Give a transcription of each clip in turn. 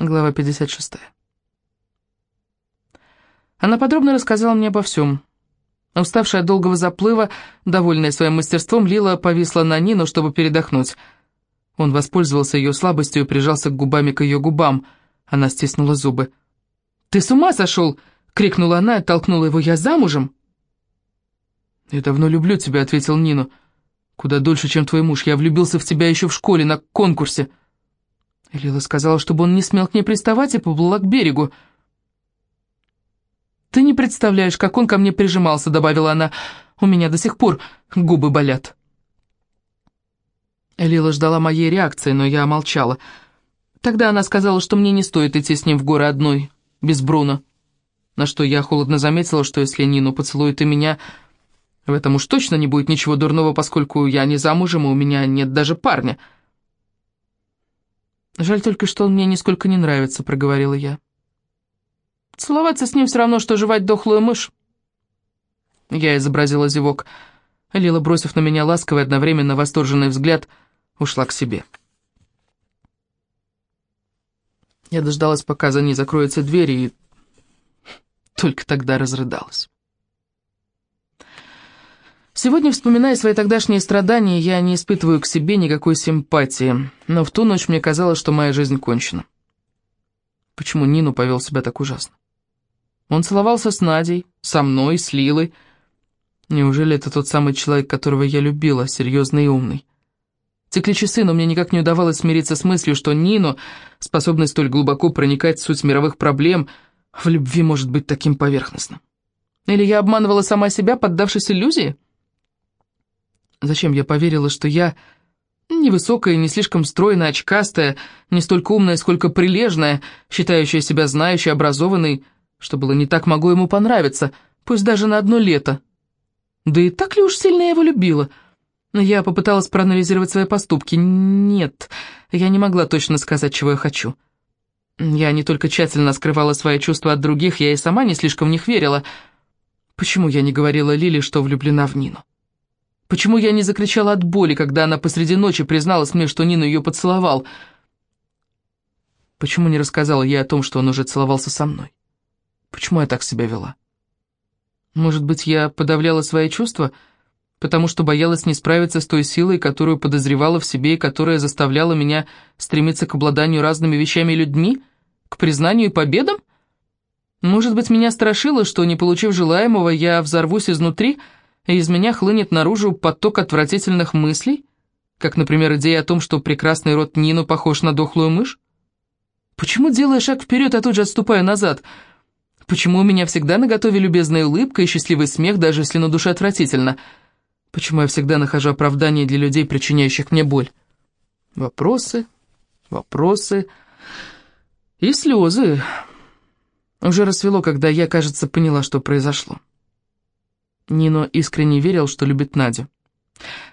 Глава 56. Она подробно рассказала мне обо всем. Уставшая от долгого заплыва, довольная своим мастерством, Лила повисла на Нину, чтобы передохнуть. Он воспользовался ее слабостью и прижался губами к ее губам. Она стиснула зубы. «Ты с ума сошел?» — крикнула она и толкнула его. «Я замужем?» «Я давно люблю тебя», — ответил Нину. «Куда дольше, чем твой муж. Я влюбился в тебя еще в школе, на конкурсе». Лила сказала, чтобы он не смел к ней приставать, и поплыла к берегу. «Ты не представляешь, как он ко мне прижимался», — добавила она. «У меня до сих пор губы болят». Лила ждала моей реакции, но я молчала. Тогда она сказала, что мне не стоит идти с ним в горы одной, без Бруно. На что я холодно заметила, что если Нину поцелует и меня, в этом уж точно не будет ничего дурного, поскольку я не замужем, и у меня нет даже парня. «Жаль только, что он мне нисколько не нравится», — проговорила я. «Целоваться с ним все равно, что жевать дохлую мышь». Я изобразила зевок. Лила, бросив на меня ласковый, одновременно восторженный взгляд, ушла к себе. Я дождалась, пока за ней закроется дверь, и только тогда разрыдалась. Сегодня, вспоминая свои тогдашние страдания, я не испытываю к себе никакой симпатии, но в ту ночь мне казалось, что моя жизнь кончена. Почему Нину повел себя так ужасно? Он целовался с Надей, со мной, с Лилой. Неужели это тот самый человек, которого я любила, серьезный и умный? Текли часы, но мне никак не удавалось смириться с мыслью, что Нину, способный столь глубоко проникать в суть мировых проблем, в любви может быть таким поверхностным. Или я обманывала сама себя, поддавшись иллюзии? Зачем я поверила, что я невысокая, не слишком стройная, очкастая, не столько умная, сколько прилежная, считающая себя знающей, образованной, что было не так могу ему понравиться, пусть даже на одно лето. Да и так ли уж сильно я его любила? Я попыталась проанализировать свои поступки. Нет, я не могла точно сказать, чего я хочу. Я не только тщательно скрывала свои чувства от других, я и сама не слишком в них верила. Почему я не говорила Лиле, что влюблена в Нину? Почему я не закричала от боли, когда она посреди ночи призналась мне, что Нина ее поцеловал? Почему не рассказала ей о том, что он уже целовался со мной? Почему я так себя вела? Может быть, я подавляла свои чувства, потому что боялась не справиться с той силой, которую подозревала в себе и которая заставляла меня стремиться к обладанию разными вещами и людьми, к признанию и победам? Может быть, меня страшило, что, не получив желаемого, я взорвусь изнутри, и из меня хлынет наружу поток отвратительных мыслей, как, например, идея о том, что прекрасный рот Нину похож на дохлую мышь? Почему, делая шаг вперед, я тут же отступаю назад? Почему у меня всегда наготове любезная улыбка и счастливый смех, даже если на душе отвратительно? Почему я всегда нахожу оправдание для людей, причиняющих мне боль? Вопросы, вопросы и слезы. Уже рассвело, когда я, кажется, поняла, что произошло. Нино искренне верил, что любит Надю.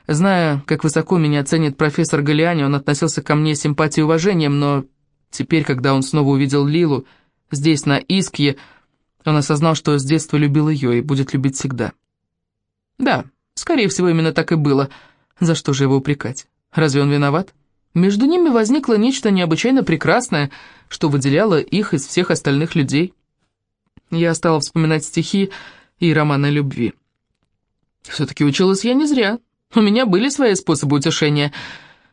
Зная, как высоко меня ценит профессор Галиани, он относился ко мне с симпатией и уважением, но теперь, когда он снова увидел Лилу, здесь, на Искье, он осознал, что с детства любил ее и будет любить всегда. Да, скорее всего, именно так и было. За что же его упрекать? Разве он виноват? Между ними возникло нечто необычайно прекрасное, что выделяло их из всех остальных людей. Я стала вспоминать стихи и романы любви. Все-таки училась я не зря. У меня были свои способы утешения.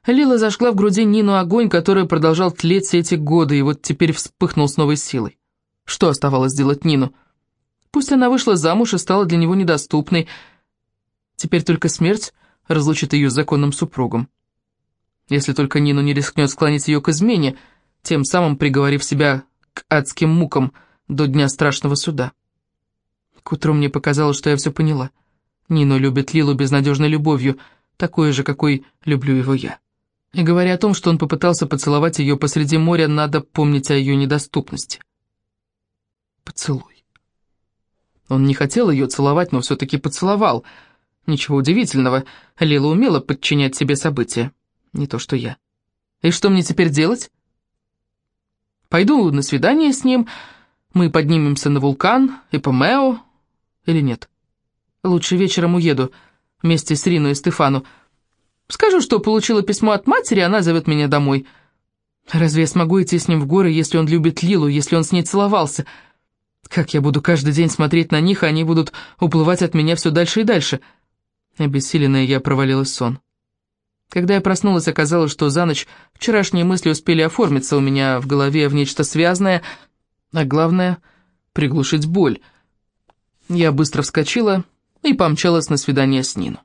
Лила зажгла в груди Нину огонь, который продолжал тлеть все эти годы, и вот теперь вспыхнул с новой силой. Что оставалось делать Нину? Пусть она вышла замуж и стала для него недоступной. Теперь только смерть разлучит ее с законным супругом. Если только Нину не рискнет склонить ее к измене, тем самым приговорив себя к адским мукам до дня страшного суда. К утру мне показалось, что я все поняла. Нино любит Лилу безнадежной любовью, такой же, какой люблю его я. И говоря о том, что он попытался поцеловать ее посреди моря, надо помнить о ее недоступности. Поцелуй. Он не хотел ее целовать, но все-таки поцеловал. Ничего удивительного, Лила умела подчинять себе события. Не то, что я. И что мне теперь делать? Пойду на свидание с ним, мы поднимемся на вулкан, Эпомео, или нет? Лучше вечером уеду вместе с Риной и Стефану. Скажу, что получила письмо от матери, она зовет меня домой. Разве я смогу идти с ним в горы, если он любит Лилу, если он с ней целовался? Как я буду каждый день смотреть на них, а они будут уплывать от меня все дальше и дальше? Обессиленная я провалилась в сон. Когда я проснулась, оказалось, что за ночь вчерашние мысли успели оформиться у меня в голове в нечто связанное, а главное — приглушить боль. Я быстро вскочила и помчалась на свидание с Нину.